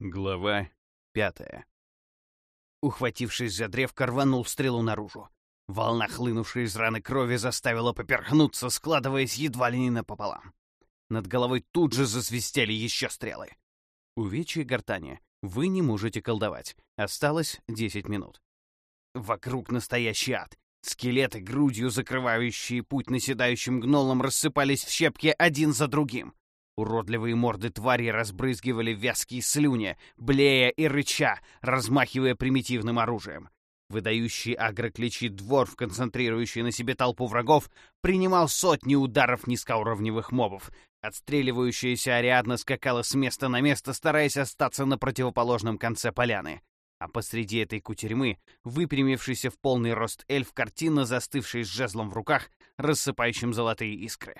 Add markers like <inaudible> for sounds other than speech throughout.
Глава пятая. Ухватившись за древко, рванул стрелу наружу. Волна, хлынувшая из раны крови, заставила поперхнуться, складываясь едва ли не напополам. Над головой тут же засвистели еще стрелы. Увечье гортани. Вы не можете колдовать. Осталось 10 минут. Вокруг настоящий ад. Скелеты, грудью закрывающие путь наседающим гнолам, рассыпались в щепки один за другим. Уродливые морды твари разбрызгивали вязкие слюни, блея и рыча, размахивая примитивным оружием. Выдающий агрокличи дворф, концентрирующий на себе толпу врагов, принимал сотни ударов низкоуровневых мобов. Отстреливающаяся Ариадна скакала с места на место, стараясь остаться на противоположном конце поляны. А посреди этой кутерьмы, выпрямившийся в полный рост эльф, картинно застывший с жезлом в руках, рассыпающим золотые искры.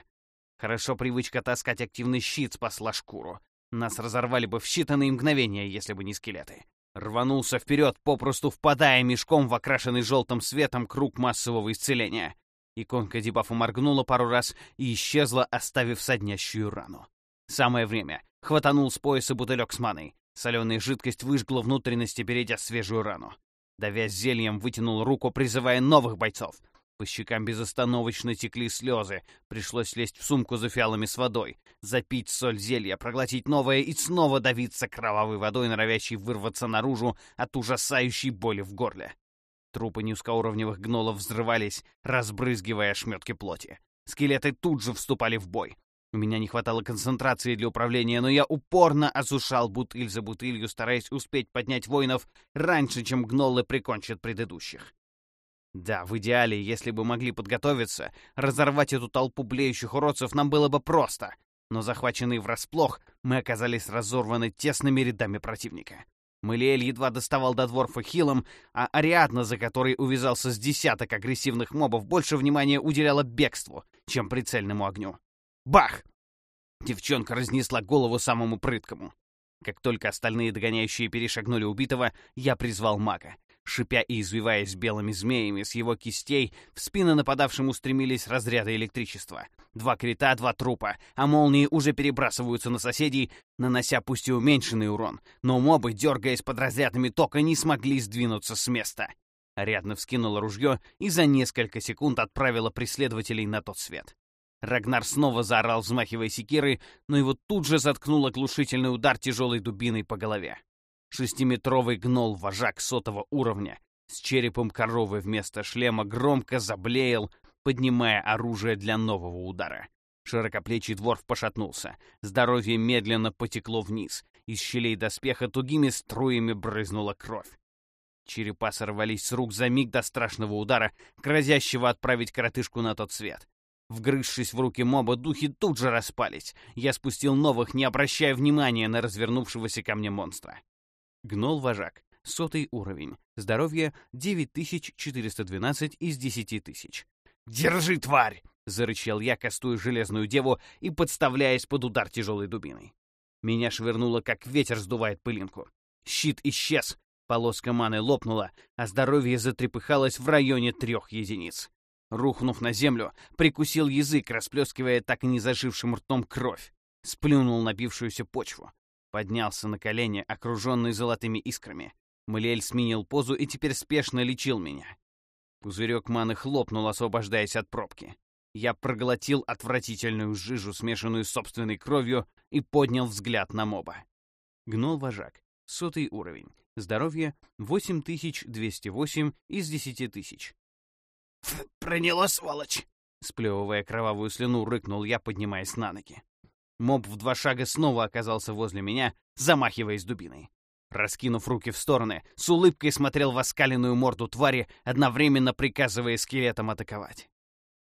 Хорошо привычка таскать активный щит спасла шкуру. Нас разорвали бы в считанные мгновения, если бы не скелеты. Рванулся вперед, попросту впадая мешком в окрашенный желтым светом круг массового исцеления. Иконка дебафа моргнула пару раз и исчезла, оставив соднящую рану. Самое время. Хватанул с пояса бутылек с маной. Соленая жидкость выжгла внутренности, перейдя свежую рану. Давясь зельем, вытянул руку, призывая новых бойцов. По щекам безостановочно текли слезы. Пришлось лезть в сумку за фиалами с водой, запить соль зелья, проглотить новое и снова давиться кровавой водой, норовящей вырваться наружу от ужасающей боли в горле. Трупы низкоуровневых гнолов взрывались, разбрызгивая ошметки плоти. Скелеты тут же вступали в бой. У меня не хватало концентрации для управления, но я упорно осушал бутыль за бутылью, стараясь успеть поднять воинов раньше, чем гнолы прикончат предыдущих. Да, в идеале, если бы могли подготовиться, разорвать эту толпу блеющих уродцев нам было бы просто. Но захваченные врасплох, мы оказались разорваны тесными рядами противника. Малиэль едва доставал до дворфа хилом, а Ариадна, за которой увязался с десяток агрессивных мобов, больше внимания уделяла бегству, чем прицельному огню. Бах! Девчонка разнесла голову самому прыткому. Как только остальные догоняющие перешагнули убитого, я призвал мага. Шипя и извиваясь белыми змеями с его кистей, в спины нападавшим устремились разряды электричества. Два крита, два трупа, а молнии уже перебрасываются на соседей, нанося пусть и уменьшенный урон, но мобы, дергаясь под разрядами тока, не смогли сдвинуться с места. Рядно вскинула ружье и за несколько секунд отправила преследователей на тот свет. Рагнар снова заорал, взмахивая секирой, но его тут же заткнул оглушительный удар тяжелой дубиной по голове. Шестиметровый гнол-вожак сотого уровня с черепом коровы вместо шлема громко заблеял, поднимая оружие для нового удара. Широкоплечий дворф пошатнулся. Здоровье медленно потекло вниз. Из щелей доспеха тугими струями брызнула кровь. Черепа сорвались с рук за миг до страшного удара, грозящего отправить коротышку на тот свет. Вгрызшись в руки моба, духи тут же распались. Я спустил новых, не обращая внимания на развернувшегося ко мне монстра. Гнол-вожак. Сотый уровень. Здоровье 9412 из 10 тысяч. «Держи, тварь!» — зарычал я, кастуя железную деву и подставляясь под удар тяжелой дубиной. Меня швырнуло, как ветер сдувает пылинку. Щит исчез, полоска маны лопнула, а здоровье затрепыхалось в районе трех единиц. Рухнув на землю, прикусил язык, расплескивая так и не зажившим ртом кровь. Сплюнул набившуюся почву. Поднялся на колени, окруженный золотыми искрами. Малиэль сменил позу и теперь спешно лечил меня. Пузырек маны хлопнул, освобождаясь от пробки. Я проглотил отвратительную жижу, смешанную с собственной кровью, и поднял взгляд на моба. Гнол-вожак. Сотый уровень. Здоровье 8208 из 10 тысяч. «Проняло, сволочь!» Сплевывая кровавую слюну, рыкнул я, поднимаясь на ноги. Моб в два шага снова оказался возле меня, замахиваясь дубиной. Раскинув руки в стороны, с улыбкой смотрел в оскаленную морду твари, одновременно приказывая скелетам атаковать.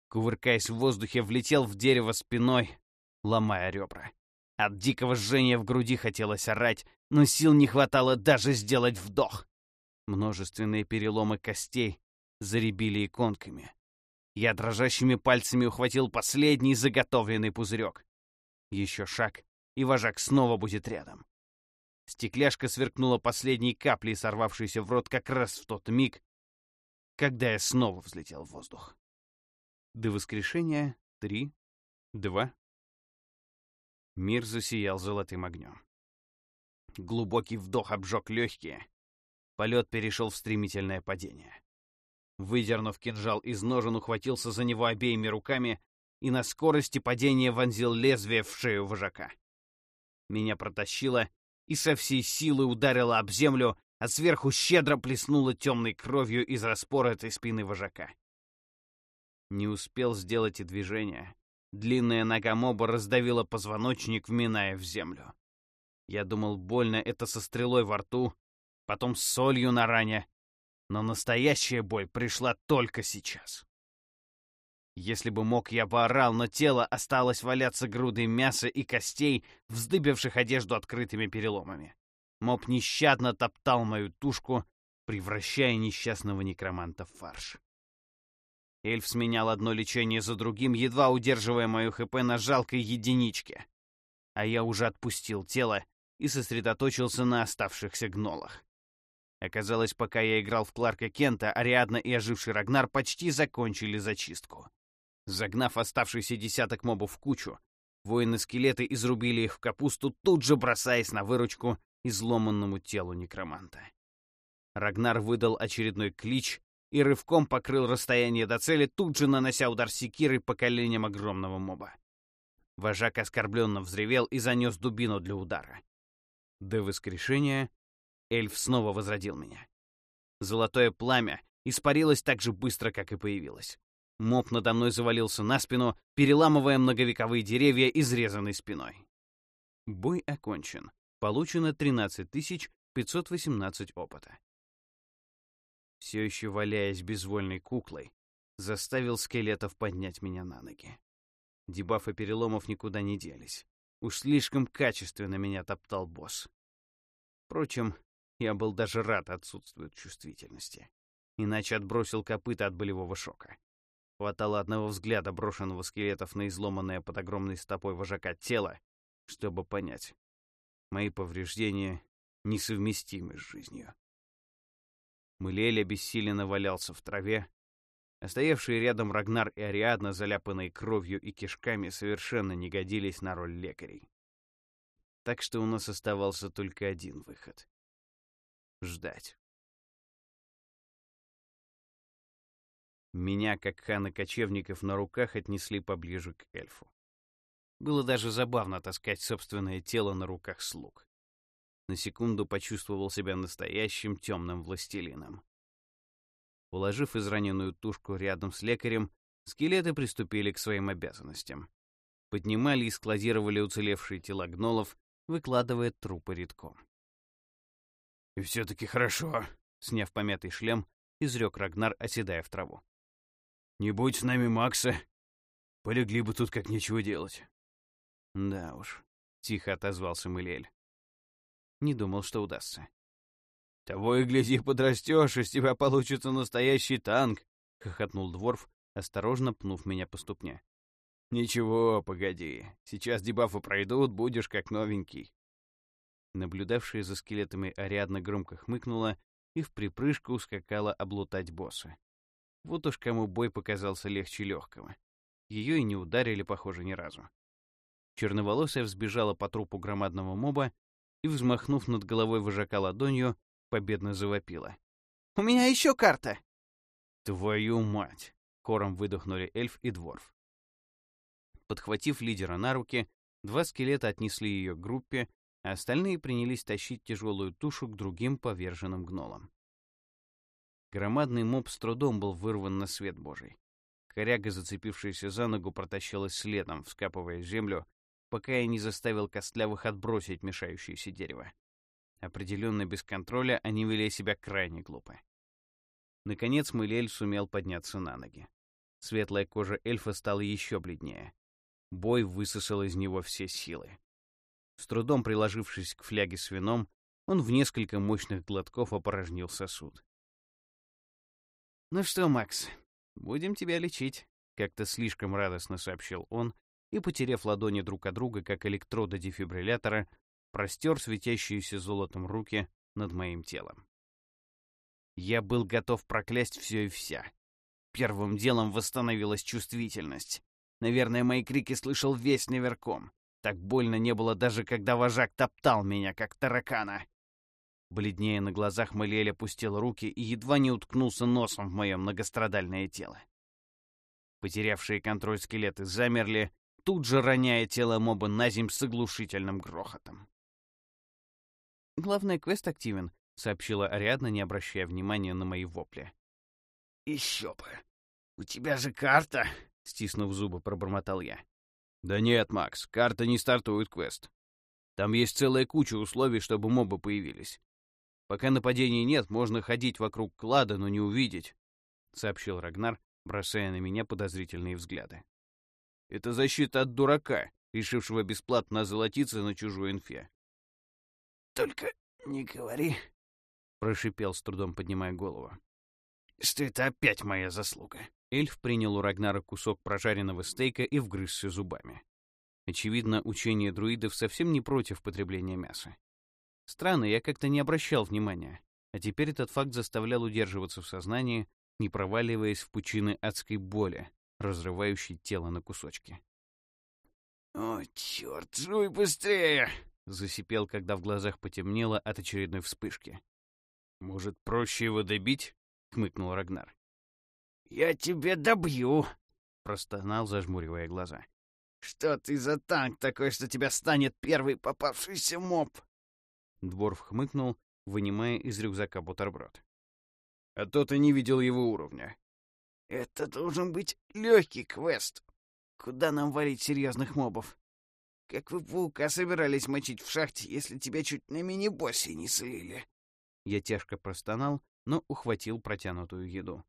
Кувыркаясь в воздухе, влетел в дерево спиной, ломая ребра. От дикого жжения в груди хотелось орать, но сил не хватало даже сделать вдох. Множественные переломы костей заребили иконками. Я дрожащими пальцами ухватил последний заготовленный пузырек. Еще шаг, и вожак снова будет рядом. Стекляшка сверкнула последней каплей, сорвавшейся в рот как раз в тот миг, когда я снова взлетел в воздух. До воскрешения три, два. Мир засиял золотым огнем. Глубокий вдох обжег легкие. Полет перешел в стремительное падение. Выдернув кинжал из ножен, ухватился за него обеими руками и на скорости падения вонзил лезвие в шею вожака. Меня протащило и со всей силы ударило об землю, а сверху щедро плеснуло темной кровью из распоротой спины вожака. Не успел сделать и движения. Длинная нога моба раздавила позвоночник, вминая в землю. Я думал, больно это со стрелой во рту, потом с солью на ране, но настоящая боль пришла только сейчас. Если бы мог, я бы орал, но тело осталось валяться грудой мяса и костей, вздыбивших одежду открытыми переломами. Моб нещадно топтал мою тушку, превращая несчастного некроманта в фарш. Эльф сменял одно лечение за другим, едва удерживая мою ХП на жалкой единичке. А я уже отпустил тело и сосредоточился на оставшихся гнолах. Оказалось, пока я играл в Кларка Кента, Ариадна и оживший Рагнар почти закончили зачистку. Загнав оставшийся десяток мобов в кучу, воины-скелеты изрубили их в капусту, тут же бросаясь на выручку изломанному телу некроманта. Рагнар выдал очередной клич и рывком покрыл расстояние до цели, тут же нанося удар секирой по коленям огромного моба. Вожак оскорбленно взревел и занес дубину для удара. До воскрешения эльф снова возродил меня. Золотое пламя испарилось так же быстро, как и появилось. Моб надо мной завалился на спину, переламывая многовековые деревья изрезанной спиной. Бой окончен. Получено 13 518 опыта. Все еще валяясь безвольной куклой, заставил скелетов поднять меня на ноги. Дебафы переломов никуда не делись. Уж слишком качественно меня топтал босс. Впрочем, я был даже рад отсутствию чувствительности. Иначе отбросил копыта от болевого шока. Хватало одного взгляда брошенного скелетов на изломанное под огромной стопой вожака тело, чтобы понять. Мои повреждения несовместимы с жизнью. Мылель обессиленно валялся в траве, а стоявшие рядом Рагнар и Ариадна, заляпанные кровью и кишками, совершенно не годились на роль лекарей. Так что у нас оставался только один выход — ждать. Меня, как хана кочевников, на руках отнесли поближе к эльфу. Было даже забавно таскать собственное тело на руках слуг. На секунду почувствовал себя настоящим темным властелином. Уложив израненную тушку рядом с лекарем, скелеты приступили к своим обязанностям. Поднимали и складировали уцелевшие тела гнолов, выкладывая трупы редком. «И все-таки хорошо», — сняв помятый шлем, изрек Рагнар, оседая в траву. Не будь с нами Макса, полегли бы тут как нечего делать. Да уж, тихо отозвался Мылель. Не думал, что удастся. Того и гляди, подрастешь, из тебя получится настоящий танк, хохотнул Дворф, осторожно пнув меня по ступне. Ничего, погоди. Сейчас дебафы пройдут, будешь как новенький. Наблюдавшая за скелетами Ариадна громко хмыкнула и в припрыжку ускакала облутать босса. Вот уж кому бой показался легче легкого. Ее и не ударили, похоже, ни разу. Черноволосая взбежала по трупу громадного моба и, взмахнув над головой вожака ладонью, победно завопила. «У меня еще карта!» «Твою мать!» — хором выдохнули эльф и дворф. Подхватив лидера на руки, два скелета отнесли ее к группе, а остальные принялись тащить тяжелую тушу к другим поверженным гнолам. Громадный моб с трудом был вырван на свет божий. Коряга, зацепившаяся за ногу, протащилась следом, вскапывая землю, пока я не заставил костлявых отбросить мешающееся дерево. Определенно без контроля они вели себя крайне глупо. Наконец Мылель сумел подняться на ноги. Светлая кожа эльфа стала еще бледнее. Бой высосал из него все силы. С трудом приложившись к фляге с вином, он в несколько мощных глотков опорожнил сосуд. «Ну что, Макс, будем тебя лечить», — как-то слишком радостно сообщил он, и, потеряв ладони друг от друга, как электроды дефибриллятора, простер светящиеся золотом руки над моим телом. Я был готов проклясть все и вся. Первым делом восстановилась чувствительность. Наверное, мои крики слышал весь наверком. Так больно не было даже, когда вожак топтал меня, как таракана. Бледнее на глазах Малиэль опустил руки и едва не уткнулся носом в мое многострадальное тело. Потерявшие контроль скелеты замерли, тут же роняя тело моба на земь с оглушительным грохотом. «Главное, квест активен», — сообщила Ариадна, не обращая внимания на мои вопли. «Еще бы! У тебя же карта!» — стиснув зубы, пробормотал я. «Да нет, Макс, карта не стартует квест. Там есть целая куча условий, чтобы мобы появились. Пока нападений нет, можно ходить вокруг клада, но не увидеть», — сообщил Рагнар, бросая на меня подозрительные взгляды. «Это защита от дурака, решившего бесплатно озолотиться на чужой инфе». «Только не говори», — прошипел с трудом поднимая голову, — «что это опять моя заслуга». Эльф принял у Рагнара кусок прожаренного стейка и вгрызся зубами. Очевидно, учение друидов совсем не против потребления мяса. Странно, я как-то не обращал внимания, а теперь этот факт заставлял удерживаться в сознании, не проваливаясь в пучины адской боли, разрывающей тело на кусочки. «О, черт, жуй быстрее!» — засипел, когда в глазах потемнело от очередной вспышки. «Может, проще его добить?» — хмыкнул Рагнар. «Я тебя добью!» — простонал, зажмуривая глаза. «Что ты за танк такой, что тебя станет первый попавшийся моб?» Дворф хмыкнул, вынимая из рюкзака бутерброд. «А то ты не видел его уровня». «Это должен быть легкий квест. Куда нам валить серьезных мобов? Как вы паука собирались мочить в шахте, если тебя чуть на мини-боссе не слили?» Я тяжко простонал, но ухватил протянутую еду.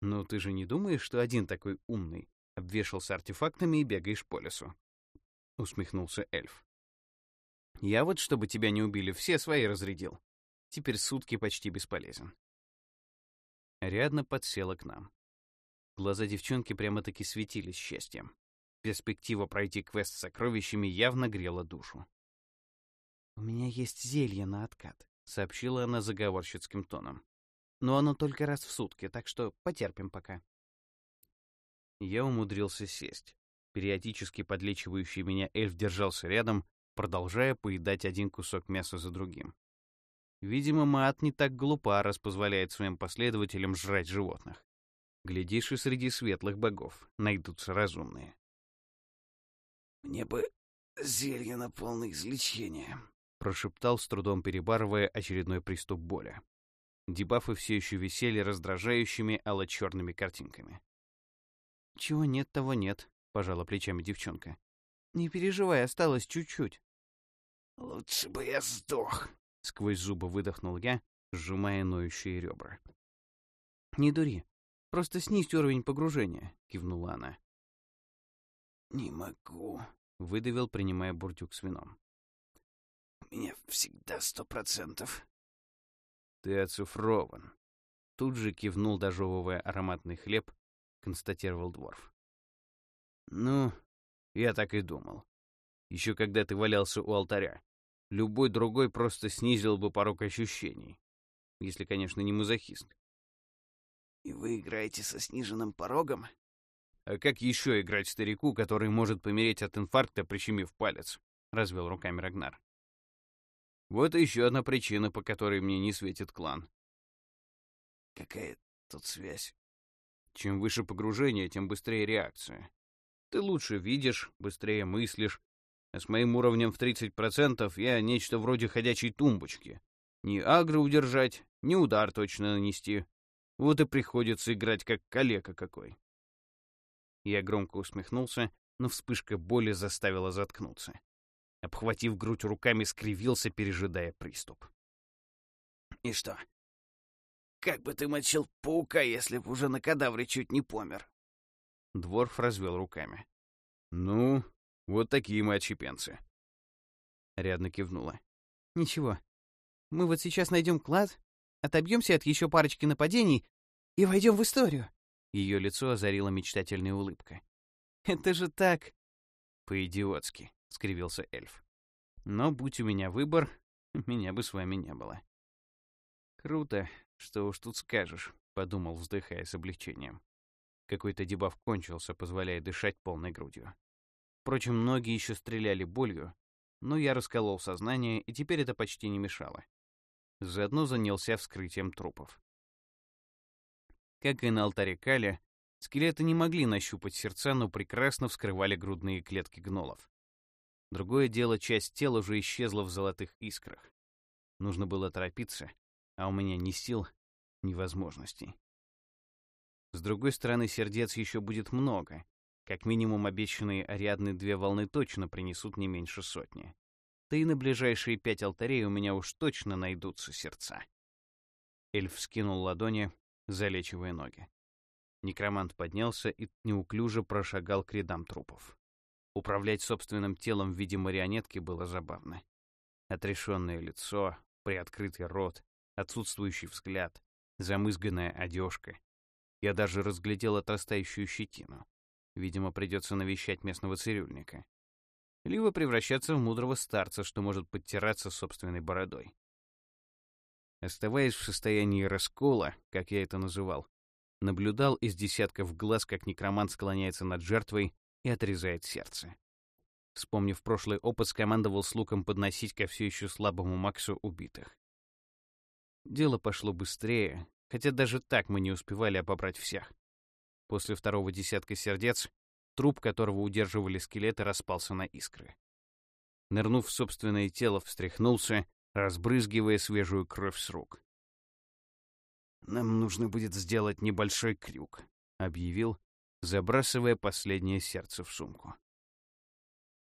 «Ну ты же не думаешь, что один такой умный обвешался артефактами и бегаешь по лесу?» — усмехнулся эльф. «Я вот, чтобы тебя не убили, все свои разрядил. Теперь сутки почти бесполезен». Рядно подсела к нам. Глаза девчонки прямо-таки светились счастьем. Перспектива пройти квест с сокровищами явно грела душу. «У меня есть зелье на откат», — сообщила она заговорщицким тоном но оно только раз в сутки, так что потерпим пока. Я умудрился сесть. Периодически подлечивающий меня эльф держался рядом, продолжая поедать один кусок мяса за другим. Видимо, Маат не так глупа, раз позволяет своим последователям жрать животных. Глядишь, и среди светлых богов найдутся разумные. «Мне бы зелье на полное излечение», — прошептал, с трудом перебарывая очередной приступ боли. Дебафы все еще висели раздражающими алло-черными картинками. «Чего нет, того нет», — пожала плечами девчонка. «Не переживай, осталось чуть-чуть». «Лучше бы я сдох», — сквозь зубы выдохнул я, сжимая ноющие ребра. «Не дури. Просто снизь уровень погружения», — кивнула она. «Не могу», — выдавил, принимая бурдюк с вином. «У меня всегда сто процентов». «Ты оцифрован». Тут же кивнул, дожевывая ароматный хлеб, констатировал Дворф. «Ну, я так и думал. Еще когда ты валялся у алтаря. Любой другой просто снизил бы порог ощущений. Если, конечно, не мазохист. «И вы играете со сниженным порогом?» «А как еще играть старику, который может помереть от инфаркта, прищемив палец?» — развел руками Рагнар. Вот еще одна причина, по которой мне не светит клан. Какая тут связь? Чем выше погружение, тем быстрее реакция. Ты лучше видишь, быстрее мыслишь, а с моим уровнем в 30% я нечто вроде ходячей тумбочки. Ни агро удержать, ни удар точно нанести. Вот и приходится играть как калека какой. Я громко усмехнулся, но вспышка боли заставила заткнуться обхватив грудь руками, скривился, пережидая приступ. «И что? Как бы ты мочил паука, если б уже на кадавре чуть не помер?» Дворф развел руками. «Ну, вот такие мы отщепенцы». Рядно кивнула. «Ничего. Мы вот сейчас найдем клад, отобьемся от еще парочки нападений и войдем в историю». Ее лицо озарила мечтательная улыбка. «Это же так...» «По-идиотски», — скривился эльф. «Но будь у меня выбор, <laughs> меня бы с вами не было». «Круто, что уж тут скажешь», — подумал, вздыхая с облегчением. Какой-то дебаф кончился, позволяя дышать полной грудью. Впрочем, ноги еще стреляли болью, но я расколол сознание, и теперь это почти не мешало. Заодно занялся вскрытием трупов. Как и на алтаре Кали, скелеты не могли нащупать сердца, но прекрасно вскрывали грудные клетки гнолов. Другое дело, часть тела уже исчезла в золотых искрах. Нужно было торопиться, а у меня ни сил, ни возможностей. С другой стороны, сердец еще будет много. Как минимум, обещанные Ариадны две волны точно принесут не меньше сотни. Да и на ближайшие пять алтарей у меня уж точно найдутся сердца. Эльф скинул ладони, залечивая ноги. Некромант поднялся и неуклюже прошагал к рядам трупов. Управлять собственным телом в виде марионетки было забавно. Отрешенное лицо, приоткрытый рот, отсутствующий взгляд, замызганная одежка. Я даже разглядел отрастающую щетину. Видимо, придется навещать местного цирюльника. Либо превращаться в мудрого старца, что может подтираться собственной бородой. Оставаясь в состоянии раскола, как я это называл, наблюдал из десятков глаз, как некромант склоняется над жертвой и отрезает сердце. Вспомнив прошлый опыт, скомандовал с луком подносить ко все еще слабому Максу убитых. Дело пошло быстрее, хотя даже так мы не успевали обобрать всех. После второго десятка сердец, труп которого удерживали скелеты, распался на искры. Нырнув в собственное тело, встряхнулся, разбрызгивая свежую кровь с рук. «Нам нужно будет сделать небольшой крюк», — объявил, забрасывая последнее сердце в сумку.